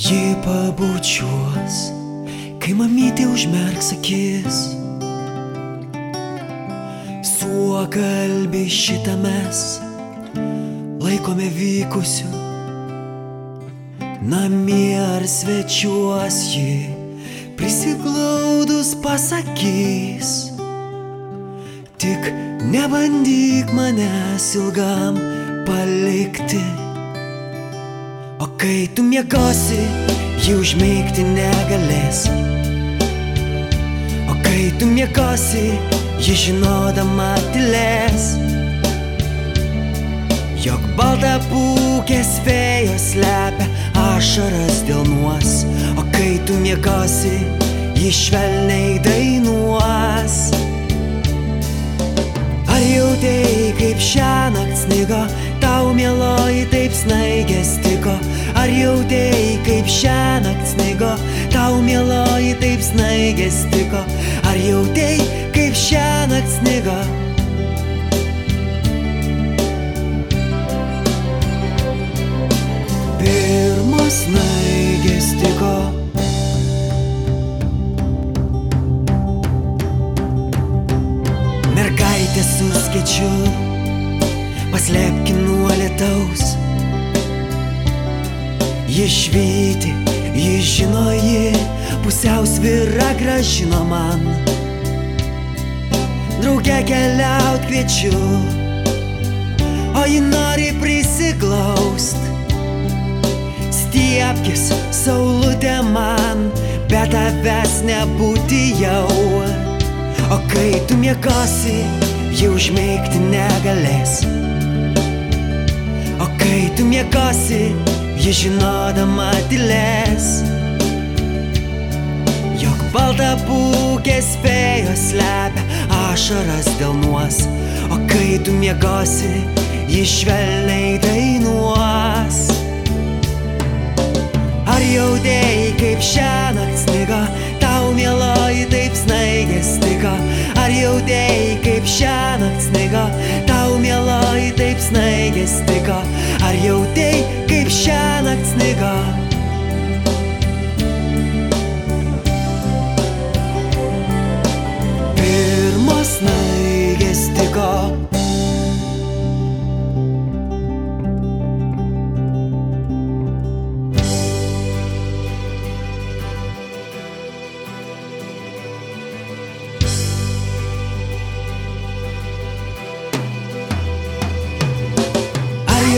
Ji pabučiuos, kai mamytė užmerks akis. Suokalbį šitą mes laikome vykusiu. Namie ar svečiuos ji prisiglaudus pasakys. Tik nebandyk manęs ilgam palikti. O kai tu miegosi, ji užmėgti negalės. O kai tu miegosi, ji žinodama tylės. Jok balta pūkės vėjas slepia ašaras dėl nuos, o kai tu miegosi, ji švelniai dainuos. Ar jautėjai, kaip šią naktį jautėjai, kaip šią naktį snigo, tau mieloji taip snaigės tiko? Ar jautėjai, kaip šią naktį snigo? Pirmos snaigės tiko. Mergaitė su skėčiu, paslėpki nuo lietaus. Ji švyti, ji žino, ji pusiausvyrą gražino man. Drauge keliaut kviečiu, o ji nori prisiglaust. Stiepkis, saulutė man, bet tavęs nebūti jau. O kai tu miegosi, jau užmėgti negalės. O kai tu miegosi, ji žinodama tylės. Jok balta būkės vėjos slepia ašaras dėl nuos. O kai tu miegosi, ji švelniai dainuos.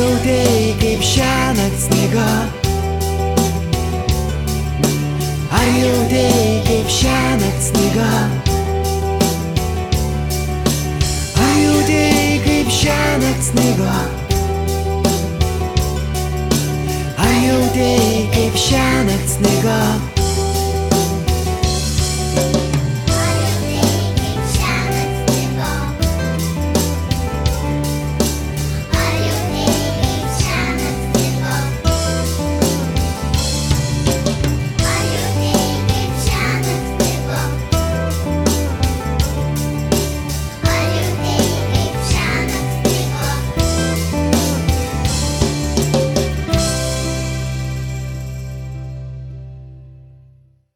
Jautėjai, kaip šią naktį snigo? Ar jautėjai, kaip šią naktį snigo? Ar jautėjai, kaip šią naktį snigo? Ar jautėjai, kaip šią naktį snigo?